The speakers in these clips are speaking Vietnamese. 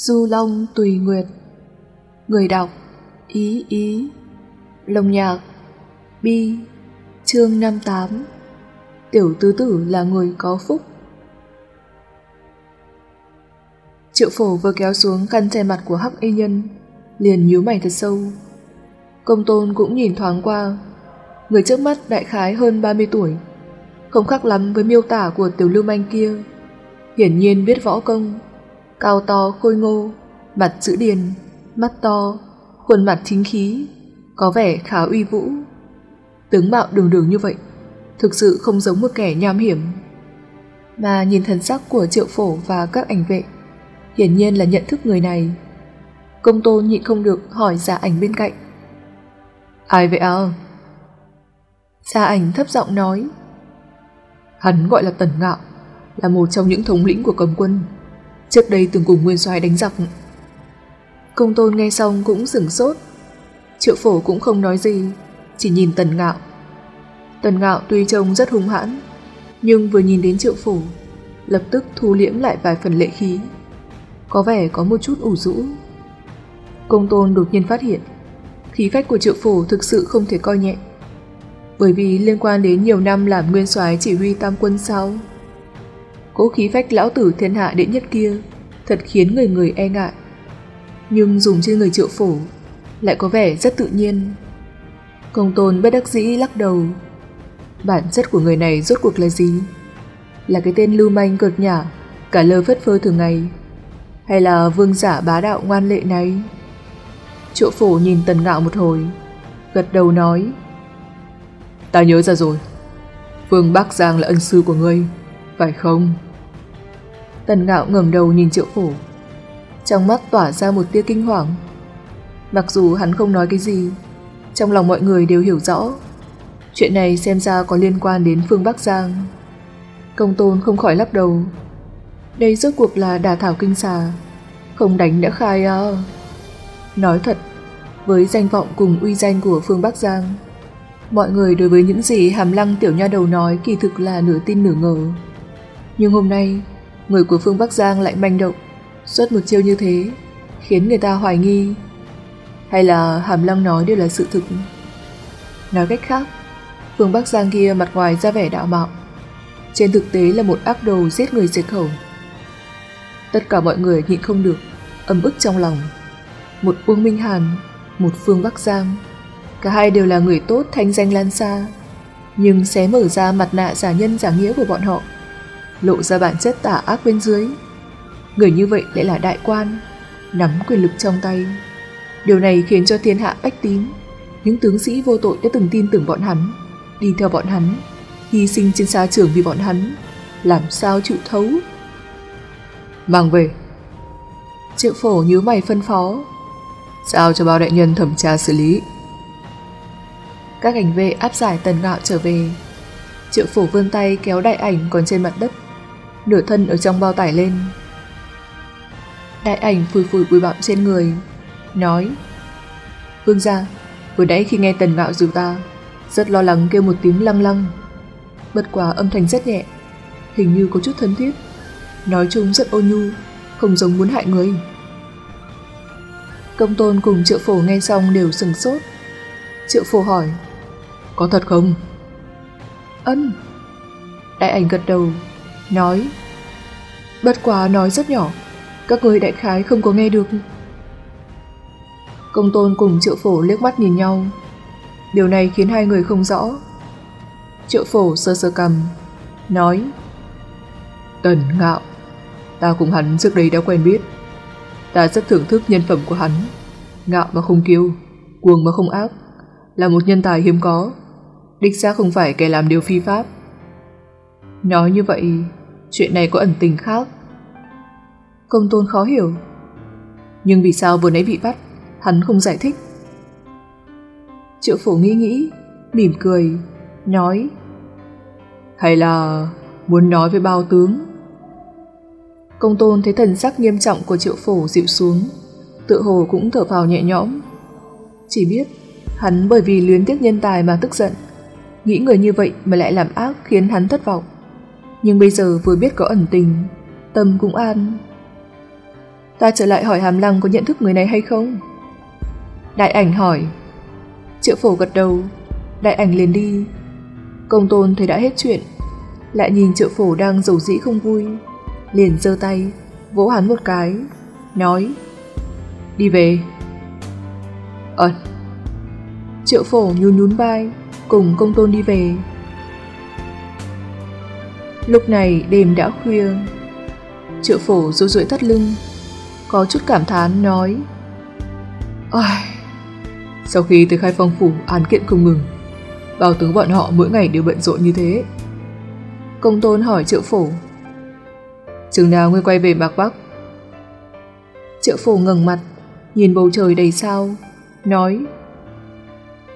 Du Long Tùy Nguyệt. Người đọc, Ý Ý. Lồng nhạc, Bi, Chương 58 Tiểu tứ tử là người có phúc. Triệu phổ vừa kéo xuống khăn che mặt của hắc y nhân, Liền nhíu mày thật sâu. Công tôn cũng nhìn thoáng qua, Người trước mắt đại khái hơn 30 tuổi, Không khác lắm với miêu tả của tiểu lưu manh kia. Hiển nhiên biết võ công Cao to khôi ngô Mặt chữ điền Mắt to Khuôn mặt chính khí Có vẻ khá uy vũ. Tướng mạo đường đường như vậy Thực sự không giống một kẻ nham hiểm. Mà nhìn thần sắc của triệu phổ và các ảnh vệ Hiển nhiên là nhận thức người này. Công tôn nhịn không được hỏi giả ảnh bên cạnh. Ai vậy à? Gia ảnh thấp giọng nói. Hắn gọi là Tần Ngạo Là một trong những thống lĩnh của cầm quân Trước đây từng cùng Nguyên soái đánh giặc Công tôn nghe xong cũng sửng sốt Triệu phổ cũng không nói gì, Chỉ nhìn Tần Ngạo Tần Ngạo tuy trông rất hung hãn, Nhưng vừa nhìn đến triệu phổ, Lập tức thu liễm lại vài phần lệ khí Có vẻ có một chút ủ rũ Công tôn đột nhiên phát hiện, khí phách của triệu phổ thực sự không thể coi nhẹ. Bởi vì liên quan đến nhiều năm làm nguyên soái chỉ huy tam quân sau. Cố khí phách lão tử thiên hạ đệ nhất kia thật khiến người người e ngại. Nhưng dùng trên người triệu phổ lại có vẻ rất tự nhiên. Công tôn bất đắc dĩ lắc đầu. Bản chất của người này rốt cuộc là gì? Là cái tên lưu manh cợt nhả, cả lơ phất phơ thường ngày? Hay là vương giả bá đạo ngoan lệ này? Triệu phổ nhìn tần ngạo một hồi Gật đầu nói Ta nhớ ra rồi vương Bắc Giang là ân sư của ngươi Phải không Tần ngạo ngẩng đầu nhìn triệu phổ Trong mắt tỏa ra một tia kinh hoàng. Mặc dù hắn không nói cái gì Trong lòng mọi người đều hiểu rõ Chuyện này xem ra có liên quan đến Phương Bắc Giang. Công tôn không khỏi lắc đầu. Đây rốt cuộc là đà thảo kinh xà Không đánh đã khai à. Nói thật, với danh vọng cùng uy danh của phương Bắc Giang, mọi người đối với những gì hàm lăng tiểu nha đầu nói kỳ thực là nửa tin nửa ngờ. Nhưng hôm nay, người của phương Bắc Giang lại manh động, xuất một chiêu như thế, khiến người ta hoài nghi. Hay là hàm lăng nói đều là sự thực? Nói cách khác, phương Bắc Giang kia mặt ngoài ra vẻ đạo mạo, trên thực tế là một ác đồ giết người diệt khẩu. Tất cả mọi người nhịn không được, âm ức trong lòng một Uông Minh Hàn, một Phương Bắc Giang. Cả hai đều là người tốt thanh danh lan xa, nhưng xé mở ra mặt nạ giả nhân giả nghĩa của bọn họ, lộ ra bản chất tả ác bên dưới. Người như vậy lại là đại quan, nắm quyền lực trong tay. Điều này khiến cho thiên hạ bách tín, những tướng sĩ vô tội đã từng tin tưởng bọn hắn, đi theo bọn hắn, hy sinh trên xa trường vì bọn hắn, làm sao chịu thấu. Mang về. Triệu phổ nhíu mày phân phó, Giao cho bao đại nhân thẩm tra xử lý Các ảnh vệ áp giải tần ngạo trở về Triệu phổ vươn tay kéo đại ảnh còn trên mặt đất Nửa thân ở trong bao tải lên Đại ảnh phủi phủi bụi bặm trên người Nói Vương gia Vừa nãy khi nghe tần ngạo dìu ta Rất lo lắng kêu một tiếng lăng lăng Bất quả âm thanh rất nhẹ Hình như có chút thân thiết Nói chung rất ôn nhu Không giống muốn hại người Công tôn cùng triệu phổ nghe xong đều sừng sốt. Triệu phổ hỏi, có thật không? Ân. Đại ảnh gật đầu, nói, bất quá nói rất nhỏ, các người đại khái không có nghe được. Công tôn cùng triệu phổ liếc mắt nhìn nhau, điều này khiến hai người không rõ. Triệu phổ sơ sơ cầm, nói, Tần ngạo, ta cùng hắn trước đây đã quen biết. Ta rất thưởng thức nhân phẩm của hắn. Ngạo mà không kiêu Cuồng mà không ác Là một nhân tài hiếm có. Đích xác không phải kẻ làm điều phi pháp. Nói như vậy Chuyện này có ẩn tình khác Công tôn khó hiểu Nhưng vì sao vừa nãy bị bắt Hắn không giải thích Triệu phổ nghĩ nghĩ Mỉm cười Nói Hay là muốn nói với bao tướng Công tôn thấy thần sắc nghiêm trọng của triệu phổ dịu xuống, tự hồ cũng thở vào nhẹ nhõm. Chỉ biết, hắn bởi vì luyến tiếc nhân tài mà tức giận, nghĩ người như vậy mà lại làm ác khiến hắn thất vọng. Nhưng bây giờ vừa biết có ẩn tình, tâm cũng an. Ta trở lại hỏi Hàm Lăng có nhận thức người này hay không? Đại ảnh hỏi. Triệu phổ gật đầu, đại ảnh liền đi. Công tôn thấy đã hết chuyện, lại nhìn triệu phổ đang dầu dĩ không vui, liền giơ tay, vỗ hắn một cái, nói Đi về. Ờ. Triệu phổ nhún nhún vai, cùng công tôn đi về. Lúc này đêm đã khuya, triệu phổ rối rượi thắt lưng, có chút cảm thán nói Ôi, sau khi tới khai phong phủ án kiện không ngừng, bao tướng bọn họ mỗi ngày đều bận rộn như thế. Công tôn hỏi triệu phổ Chừng nào ngươi quay về Mạc Bắc? Triệu phổ ngẩng mặt, nhìn bầu trời đầy sao, nói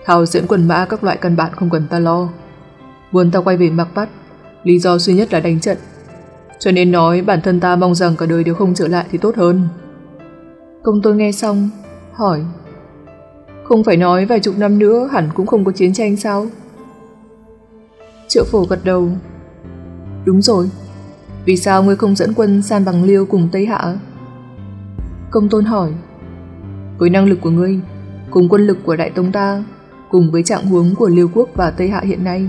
Thảo diễn quần mã các loại căn bản không cần ta lo. Muốn ta quay về Mạc Bắc, lý do duy nhất là đánh trận. Cho nên nói bản thân ta mong rằng cả đời đều không trở lại thì tốt hơn. Công tôn nghe xong, hỏi Không phải nói vài chục năm nữa hẳn cũng không có chiến tranh sao? Triệu phổ gật đầu Đúng rồi, vì sao ngươi không dẫn quân san bằng liêu cùng Tây Hạ? Công tôn hỏi Với năng lực của ngươi, cùng quân lực của Đại Tông ta, cùng với trạng huống của liêu quốc và Tây Hạ hiện nay,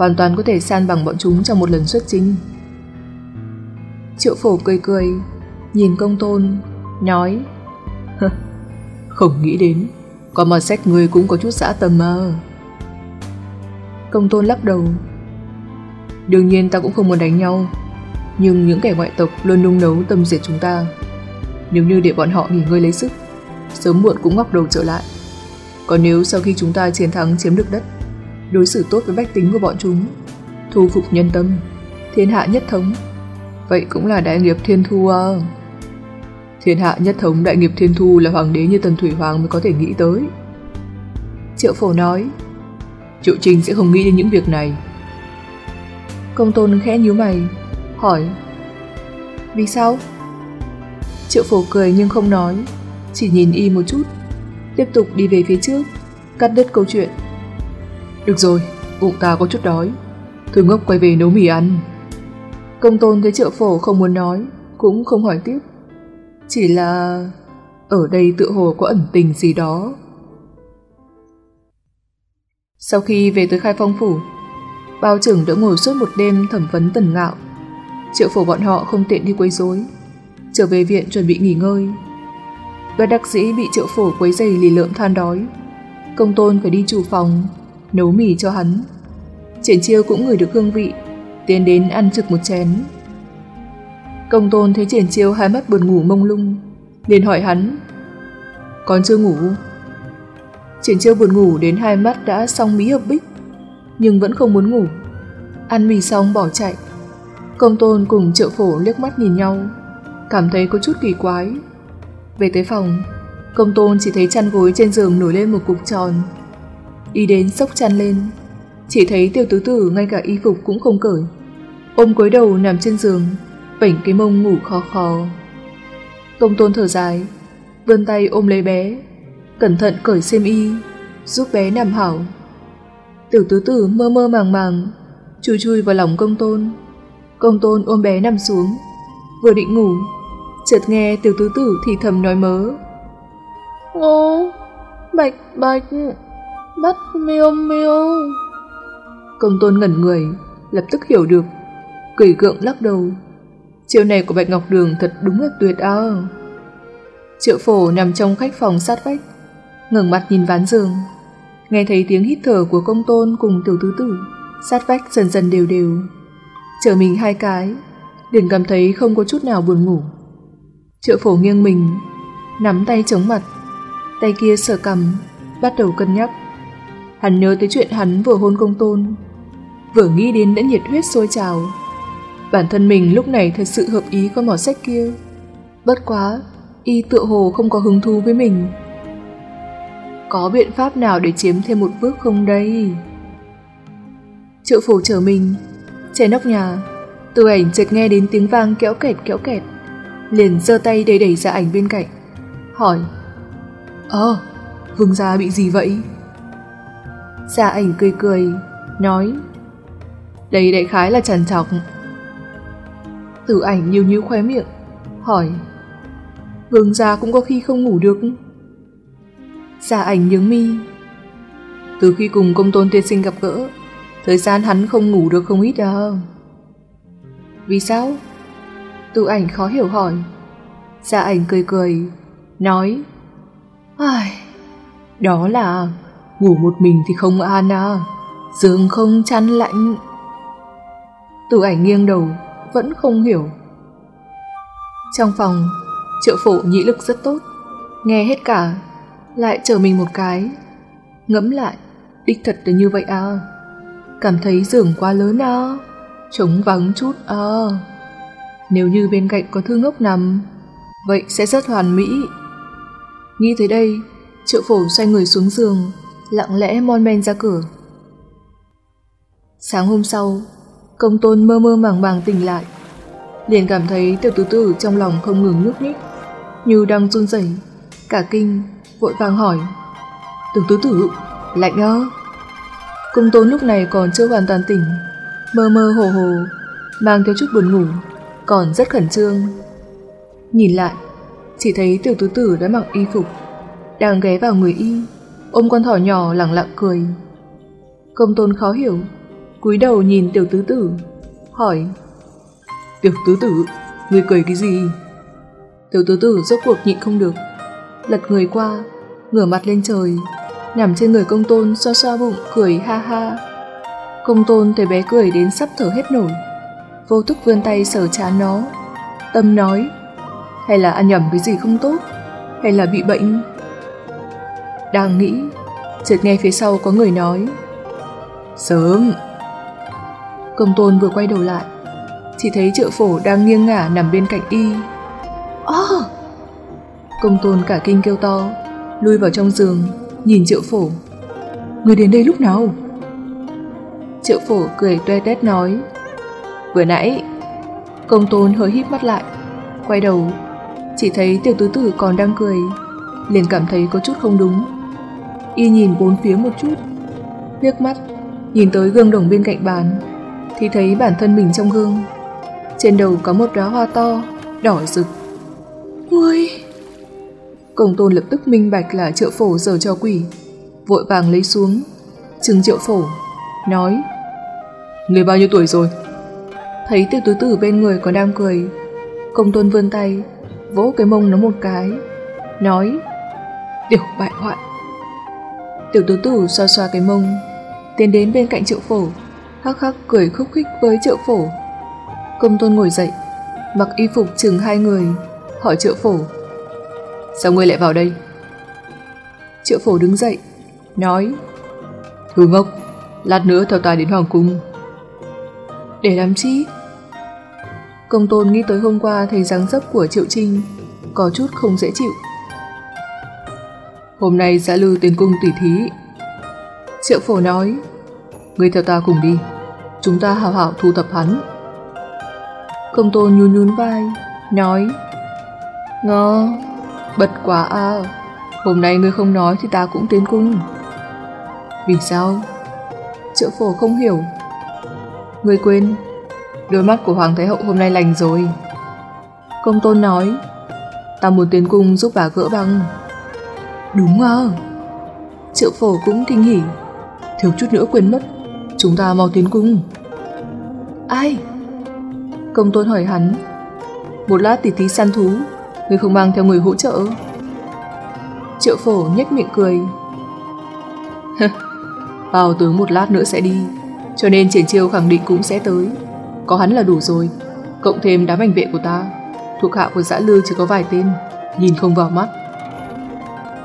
hoàn toàn có thể san bằng bọn chúng trong một lần xuất chinh. Triệu phổ cười cười, nhìn công tôn, nói Không nghĩ đến, có mà sách người cũng có chút dã tâm mà. Công tôn lắc đầu, Đương nhiên ta cũng không muốn đánh nhau Nhưng những kẻ ngoại tộc luôn nung nấu tâm diệt chúng ta Nếu như để bọn họ nghỉ ngơi lấy sức Sớm muộn cũng ngóc đầu trở lại Còn nếu sau khi chúng ta chiến thắng chiếm được đất Đối xử tốt với bách tính của bọn chúng Thu phục nhân tâm Thiên hạ nhất thống Vậy cũng là đại nghiệp thiên thu à Thiên hạ nhất thống đại nghiệp thiên thu Là hoàng đế như Tần Thủy Hoàng mới có thể nghĩ tới Triệu phổ nói Triệu Trình sẽ không nghĩ đến những việc này Công tôn khẽ nhíu mày, hỏi Vì sao? Triệu phổ cười nhưng không nói, chỉ nhìn y một chút, tiếp tục đi về phía trước, cắt đứt câu chuyện. Được rồi, bụng ta có chút đói, Thư ngốc quay về nấu mì ăn. Công tôn thấy triệu phổ không muốn nói, cũng không hỏi tiếp. Chỉ là... ở đây tự hồ có ẩn tình gì đó. Sau khi về tới khai phong phủ, Bao trưởng đã ngồi suốt một đêm thẩm vấn tần ngạo. Triệu phổ bọn họ không tiện đi quấy rối, trở về viện chuẩn bị nghỉ ngơi. Bất đặc sĩ bị triệu phổ quấy giày lì lợm than đói. Công tôn phải đi chủ phòng, nấu mì cho hắn. Triển chiêu cũng ngửi được hương vị, tiến đến ăn trực một chén. Công tôn thấy triển chiêu hai mắt buồn ngủ mông lung, liền hỏi hắn. Còn chưa ngủ? Triển chiêu buồn ngủ đến hai mắt đã xong mí hợp bích, nhưng vẫn không muốn ngủ. Ăn mì xong bỏ chạy. Công tôn cùng trợ phổ liếc mắt nhìn nhau, cảm thấy có chút kỳ quái. Về tới phòng, công tôn chỉ thấy chăn gối trên giường nổi lên một cục tròn. Đi đến sốc chăn lên, chỉ thấy tiểu tứ tử ngay cả y phục cũng không cởi. Ôm cúi đầu nằm trên giường, vảnh cái mông ngủ khó khó. Công tôn thở dài, vươn tay ôm lấy bé, cẩn thận cởi xiêm y, giúp bé nằm hảo. Tiểu tứ tử mơ mơ màng màng, chui chui vào lòng công tôn. Công tôn ôm bé nằm xuống, vừa định ngủ, chợt nghe tiểu tứ tử thì thầm nói mớ. Ngô, bạch bạch, bắt miêu miêu. Công tôn ngẩn người, lập tức hiểu được, cười gượng lắc đầu. Chiều này của Bạch Ngọc Đường thật đúng là tuyệt à. Triệu phổ nằm trong khách phòng sát vách, ngẩng mặt nhìn ván giường, nghe thấy tiếng hít thở của công tôn cùng tiểu tứ tử, sát vách dần dần đều đều. Trở mình hai cái, liền cảm thấy không có chút nào buồn ngủ. Triệu phổ nghiêng mình, nắm tay chống mặt, tay kia sờ cầm, bắt đầu cân nhắc. Hắn nhớ tới chuyện hắn vừa hôn công tôn, vừa nghĩ đến đã nhiệt huyết sôi trào. Bản thân mình lúc này thật sự hợp ý con mỏ sách kia. Bất quá, y tựa hồ không có hứng thú với mình. Có biện pháp nào để chiếm thêm một bước không đây? Triệu phủ chở mình, Trẻ nóc nhà, từ ảnh chợt nghe đến tiếng vang kéo kẹt kéo kẹt, liền giơ tay để đẩy ra ảnh bên cạnh, hỏi Ơ, vương gia bị gì vậy? Gia ảnh cười cười, nói Đây đại khái là trần trọc. Tử ảnh nhiều nhíu khóe miệng, hỏi Vương gia cũng có khi không ngủ được. Giả ảnh nhướng mi. Từ khi cùng công tôn tiên sinh gặp gỡ, thời gian hắn không ngủ được không ít đâu. Vì sao? tử ảnh khó hiểu hỏi. Giả ảnh cười cười, nói Ai, Đó là ngủ một mình thì không an à, giường không chăn lạnh. Từ ảnh nghiêng đầu, vẫn không hiểu. Trong phòng, triệu phổ nhĩ lực rất tốt, nghe hết cả, lại chờ mình một cái. Ngẫm lại, đích thật là như vậy à. Cảm thấy giường quá lớn à, trống vắng chút à. Nếu như bên cạnh có thư ngốc nằm, vậy sẽ rất hoàn mỹ. Nghĩ tới đây, triệu phổ xoay người xuống giường, lặng lẽ mon men ra cửa. Sáng hôm sau, công tôn mơ mơ màng màng tỉnh lại. Liền cảm thấy tiểu tứ tử trong lòng không ngừng nhúc nhích, như đang run rẩy, cả kinh, vội vàng hỏi. Tiểu tứ tử, lạnh ơ. Công tôn lúc này còn chưa hoàn toàn tỉnh, mơ mơ hồ hồ, mang theo chút buồn ngủ, còn rất khẩn trương. Nhìn lại, chỉ thấy tiểu tứ tử đã mặc y phục, đang ghé vào người y, ôm con thỏ nhỏ lặng lặng cười. Công tôn khó hiểu, cúi đầu nhìn tiểu tứ tử, hỏi Tiểu tứ tử, người cười cái gì? Tiểu tứ tử rốt cuộc nhịn không được, lật người qua, ngửa mặt lên trời, nằm trên người công tôn xoa xoa bụng cười ha ha. Công tôn thấy bé cười đến sắp thở hết nổi, vô thức vươn tay sờ chán nó. Tâm nói, hay là ăn nhầm cái gì không tốt, hay là bị bệnh. Đang nghĩ, chợt nghe phía sau có người nói, Sớm! Công tôn vừa quay đầu lại, chỉ thấy triệu phổ đang nghiêng ngả nằm bên cạnh y. Oh! Công tôn cả kinh kêu to, lui vào trong giường, nhìn triệu phổ. Người đến đây lúc nào? Triệu phổ cười toe tét nói, Vừa nãy, công tôn hơi híp mắt lại, quay đầu, chỉ thấy tiểu tứ tử còn đang cười, liền cảm thấy có chút không đúng. Y nhìn bốn phía một chút, liếc mắt, nhìn tới gương đồng bên cạnh bàn, thì thấy bản thân mình trong gương. Trên đầu có một đóa hoa to, đỏ rực. Ui! Công tôn lập tức minh bạch là triệu phổ giờ cho quỷ, vội vàng lấy xuống, chừng triệu phổ, nói Người bao nhiêu tuổi rồi? Thấy tiểu tứ tử bên người còn đang cười Công tôn vươn tay Vỗ cái mông nó một cái Nói Tiểu bại hoại Tiểu tú tủ xoa xoa cái mông, Tiến đến bên cạnh triệu phổ, Hắc hắc cười khúc khích với triệu phổ. Công tôn ngồi dậy, Mặc y phục chừng hai người, Hỏi triệu phổ. Sao ngươi lại vào đây? Triệu phổ đứng dậy, Nói Thư ngốc Lát nữa theo ta đến Hoàng Cung. Để làm chi? Công tôn nghĩ tới hôm qua thấy dáng dấp của Triệu Trinh có chút không dễ chịu. Hôm nay sẽ lưu tiến cung tỉ thí. Triệu phổ nói, người theo ta cùng đi, chúng ta hào hảo thu thập hắn. Công tôn nhún nhún vai, nói, Ngơ, bật quá à, hôm nay ngươi không nói thì ta cũng tiến cung. Vì sao? Triệu phổ không hiểu. Ngươi quên, Đôi mắt của Hoàng Thái Hậu hôm nay lành rồi. Công tôn nói, ta muốn tiến cung giúp bà gỡ băng. Đúng à. Triệu phổ cũng kinh hỉ. Thiếu chút nữa quên mất, chúng ta mau tiến cung. Ai? Công tôn hỏi hắn. Một lát tỉ tí săn thú, người không mang theo người hỗ trợ. Triệu phổ nhếch miệng cười. Bảo tướng một lát nữa sẽ đi, cho nên triển chiêu khẳng định cũng sẽ tới. Có hắn là đủ rồi Cộng thêm đám ảnh vệ của ta Thuộc hạ của giã lư chỉ có vài tên Nhìn không vào mắt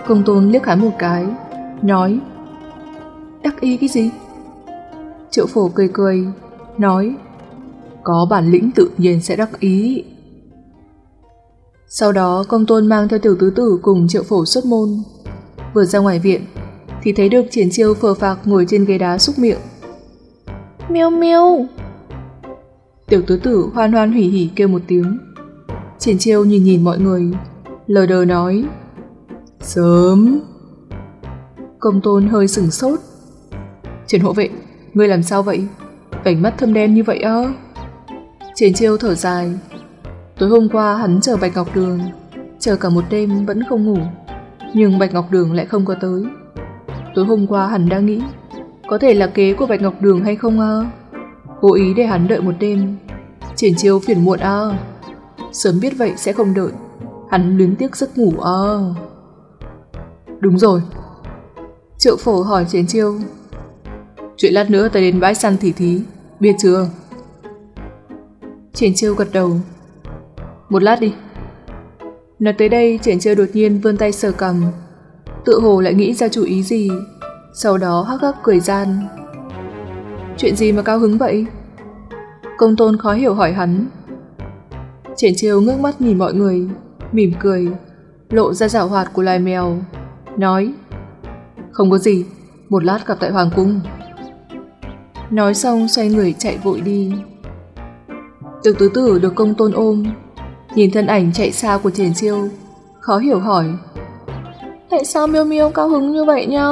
Công tôn liếc hắn một cái Nói Đắc ý cái gì Triệu phổ cười cười Nói Có bản lĩnh tự nhiên sẽ đắc ý Sau đó công tôn mang theo tiểu tứ tử Cùng triệu phổ xuất môn Vừa ra ngoài viện Thì thấy được triển chiêu phờ phạc ngồi trên ghế đá xúc miệng Miêu miêu Tiểu tứ tử hoan hoan hỉ hỉ kêu một tiếng. Triển chiêu nhìn nhìn mọi người, lờ đờ nói. Sớm. Công tôn hơi sửng sốt. Triển hộ vệ, ngươi làm sao vậy? Vành mắt thâm đen như vậy ơ. Triển chiêu thở dài. Tối hôm qua hắn chờ Bạch Ngọc Đường, Chờ cả một đêm vẫn không ngủ Nhưng Bạch Ngọc Đường lại không có tới Tối hôm qua hắn đã nghĩ Có thể là kế của Bạch Ngọc Đường hay không à Cố ý để hắn đợi một đêm Triển chiêu phiền muộn à Sớm biết vậy sẽ không đợi Hắn luyến tiếc giấc ngủ à Đúng rồi. Triệu phổ hỏi Triển chiêu. Chuyện lát nữa ta đến bãi săn thỉ thí, Biết chưa? Triển chiêu gật đầu. Một lát đi. Nói tới đây triển chiêu đột nhiên vươn tay sờ cầm Tự hồ lại nghĩ ra chủ ý gì. Sau đó hắc hắc cười gian. Chuyện gì mà cao hứng vậy? Công tôn khó hiểu hỏi hắn. Triển chiêu ngước mắt nhìn mọi người, Mỉm cười, Lộ ra giảo hoạt của loài mèo. Nói, Không có gì, Một lát gặp tại Hoàng Cung. Nói xong, xoay người chạy vội đi. Từ tứ tử được công tôn ôm. Nhìn thân ảnh chạy xa của Triển Chiêu, Khó hiểu hỏi, Tại sao miêu miêu cao hứng như vậy nhá?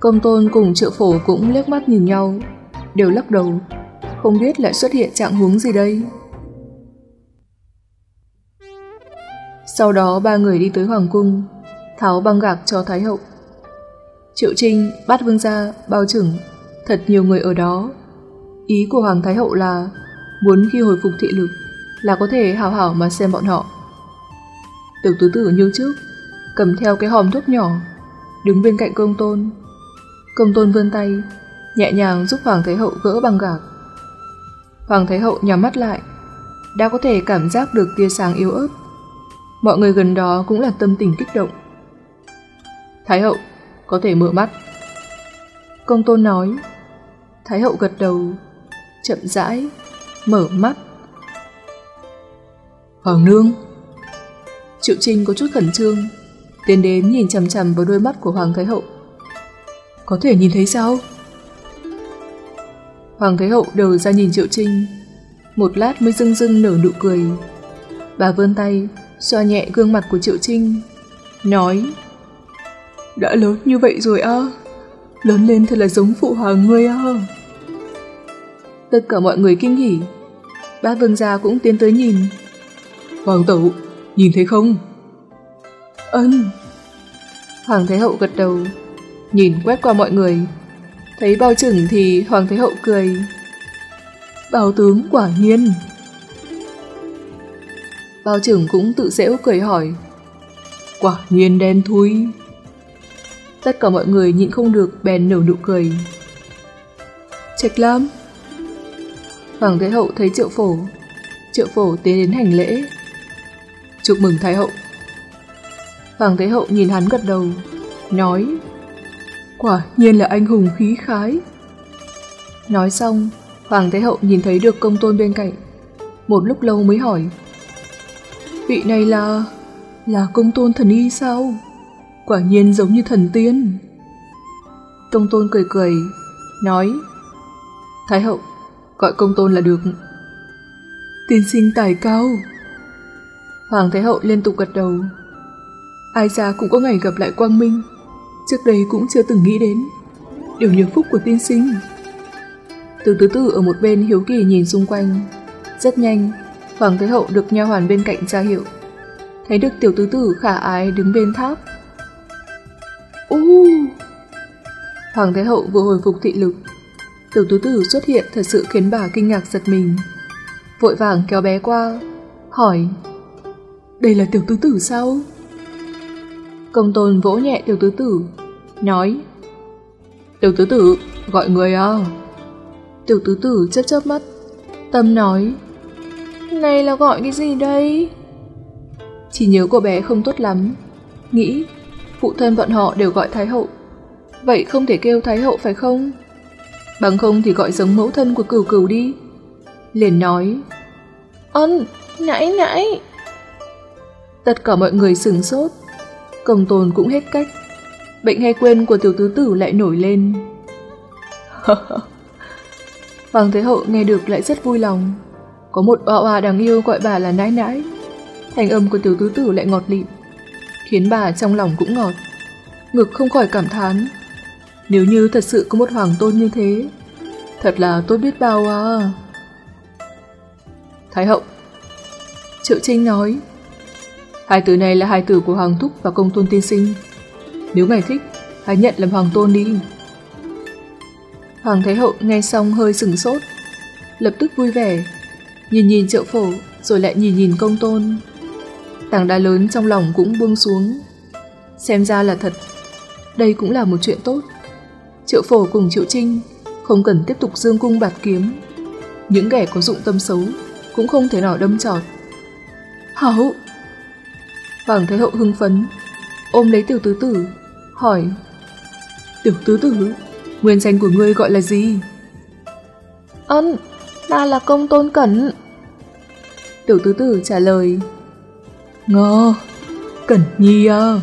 Công tôn cùng triệu phổ cũng liếc mắt nhìn nhau, Đều lắc đầu, Không biết lại xuất hiện trạng huống gì đây. Sau đó, ba người đi tới Hoàng Cung. Tháo băng gạc cho Thái Hậu Triệu Trinh, Bát Vương Gia, Bao trưởng Thật nhiều người ở đó Ý của Hoàng Thái Hậu là Muốn khi hồi phục thị lực là có thể hào hảo mà xem bọn họ. Tiểu tứ tử như trước, cầm theo cái hòm thuốc nhỏ, đứng bên cạnh công tôn. Công tôn vươn tay, nhẹ nhàng giúp Hoàng Thái Hậu gỡ băng gạc. Hoàng Thái Hậu nhắm mắt lại, đã có thể cảm giác được tia sáng yếu ớt. Mọi người gần đó cũng là tâm tình kích động. Thái Hậu, có thể mở mắt. Công tôn nói, Thái Hậu gật đầu, chậm rãi, mở mắt. Hoàng nương Triệu Trinh có chút khẩn trương Tiến đến nhìn chằm chằm vào đôi mắt của Hoàng Thái Hậu Có thể nhìn thấy sao? Hoàng Thái Hậu đầu ra nhìn Triệu Trinh Một lát mới dưng dưng nở nụ cười Bà vươn tay Xoa nhẹ gương mặt của Triệu Trinh Nói đã lớn như vậy rồi à Lớn lên thật là giống phụ hoàng ngươi à Tất cả mọi người kinh hỉ Bác vương gia cũng tiến tới nhìn Hoàng tẩu, nhìn thấy không? Ân. Hoàng Thái Hậu gật đầu, nhìn quét qua mọi người. Thấy bao trưởng thì Hoàng Thái Hậu cười. Bao tướng quả nhiên. Bao trưởng cũng tự dễu cười hỏi. Quả nhiên đen thui. Tất cả mọi người nhịn không được bèn nở nụ cười. Trạch Lam. Hoàng Thái Hậu thấy triệu phổ. Triệu phổ tiến đến hành lễ. Chúc mừng Thái Hậu. Hoàng Thái Hậu nhìn hắn gật đầu, nói Quả nhiên là anh hùng khí khái. Nói xong, Hoàng Thái Hậu nhìn thấy được công tôn bên cạnh. Một lúc lâu mới hỏi Vị này là... là công tôn thần y sao? Quả nhiên giống như thần tiên. Công tôn cười cười, nói Thái Hậu, gọi công tôn là được. Tiên sinh tài cao. Hoàng Thái Hậu liên tục gật đầu. Ai ra cũng có ngày gặp lại Quang Minh. Trước đây cũng chưa từng nghĩ đến. Điều nhớ phúc của tiên sinh. Từ từ từ ở một bên hiếu kỳ nhìn xung quanh. Rất nhanh, Hoàng Thái Hậu được nha hoàn bên cạnh ra hiệu. Thấy được tiểu tứ tử khả ái đứng bên tháp. U! Hoàng Thái Hậu vừa hồi phục thị lực. Tiểu tứ tử xuất hiện thật sự khiến bà kinh ngạc giật mình. Vội vàng kéo bé qua, hỏi đây là tiểu tứ tử sao? Công tôn vỗ nhẹ tiểu tứ tử, nói Tiểu tứ tử, gọi người à? Tiểu tứ tử chớp chớp mắt, tâm nói Này là gọi cái gì đây? Chỉ nhớ cô bé không tốt lắm, nghĩ phụ thân bọn họ đều gọi Thái Hậu. Vậy không thể kêu Thái Hậu phải không? Bằng không thì gọi giống mẫu thân của cửu cửu đi. Liền nói Ân, nãy nãy Tất cả mọi người sừng sốt. Công tồn cũng hết cách. Bệnh hay quên của tiểu tứ tử lại nổi lên. Hoàng Thế Hậu nghe được lại rất vui lòng. Có một oa oa đáng yêu gọi bà là nãi nãi. Thành âm của tiểu tứ tử lại ngọt lịm, khiến bà trong lòng cũng ngọt. Ngực không khỏi cảm thán. Nếu như thật sự có một hoàng tôn như thế, thật là tốt biết bao à. Thái hậu Triệu Trinh nói Hai từ này là hai từ của Hoàng Thúc và Công Tôn Tiên Sinh. Nếu ngài thích, hãy nhận làm Hoàng Tôn đi. Hoàng Thái Hậu nghe xong hơi sừng sốt, lập tức vui vẻ, nhìn nhìn triệu phổ rồi lại nhìn nhìn công tôn. Tảng đá lớn trong lòng cũng buông xuống. Xem ra là thật, đây cũng là một chuyện tốt. Triệu phổ cùng Triệu Trinh không cần tiếp tục dương cung bạt kiếm. Những kẻ có dụng tâm xấu cũng không thể nào đâm trọt. Hảo! Hoàng Thái Hậu hưng phấn, ôm lấy tiểu tứ tử, hỏi Tiểu tứ tử, nguyên danh của ngươi gọi là gì? Ân, ta là công tôn cẩn. Tiểu tứ tử trả lời Ngờ, Cẩn Nhi à.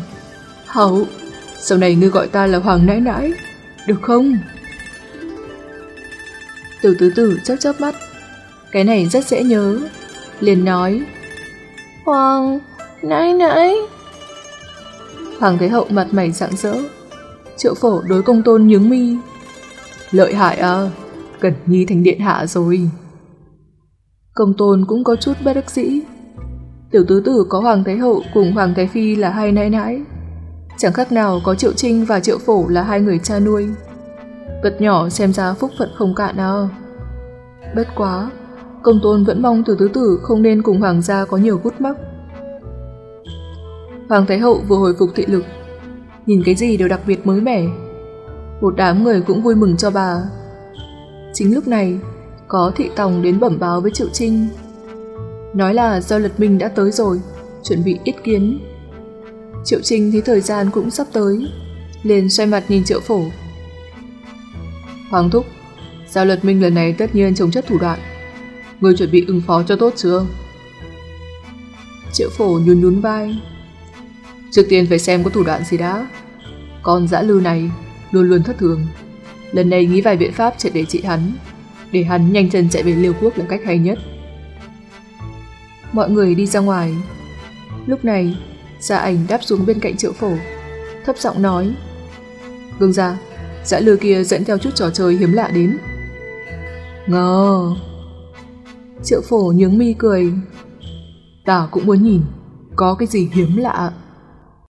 Hậu, sau này ngươi gọi ta là Hoàng Nãi Nãi Được không? Tiểu tứ tử chớp chớp mắt. Cái này rất dễ nhớ. Liền nói Hoàng Nãi Nãi. Hoàng Thế Hậu mặt mày rạng rỡ. Triệu phổ đối công tôn nhướng mi. Lợi hại à Cẩn Nhi thành điện hạ rồi. Công tôn cũng có chút bất đắc dĩ. Tiểu tứ tử có Hoàng Thái Hậu cùng Hoàng Thái Phi là hai nãi nãi. Chẳng khác nào có Triệu Trinh và Triệu Phổ là hai người cha nuôi. Cật nhỏ xem ra phúc phận không cạn nào. Bất quá, công tôn vẫn mong tiểu tứ tử không nên cùng Hoàng gia có nhiều gút mắc. Hoàng Thái Hậu vừa hồi phục thị lực, nhìn cái gì đều đặc biệt mới mẻ. Một đám người cũng vui mừng cho bà. Chính lúc này, có thị tòng đến bẩm báo với Triệu Trinh. Nói là do lật minh đã tới rồi, chuẩn bị ít kiến. Triệu Trinh thấy thời gian cũng sắp tới, liền xoay mặt nhìn Triệu Phổ. Hoàng Thúc, giao lật minh lần này tất nhiên chống chất thủ đoạn. Người chuẩn bị ứng phó cho tốt chưa? Triệu Phổ nhún nhún vai. Trước tiên phải xem có thủ đoạn gì đã. Con dã lưu này luôn luôn thất thường. Lần này nghĩ vài biện pháp triệt để trị hắn để hắn nhanh chân chạy về liêu quốc là cách hay nhất. Mọi người đi ra ngoài. Lúc này, Gia ảnh đáp xuống bên cạnh triệu phổ, thấp giọng nói. Vương gia, dã lừa kia dẫn theo chút trò chơi hiếm lạ đến. Ngờ. Triệu phổ nhướng mi cười. Ta cũng muốn nhìn, có cái gì hiếm lạ.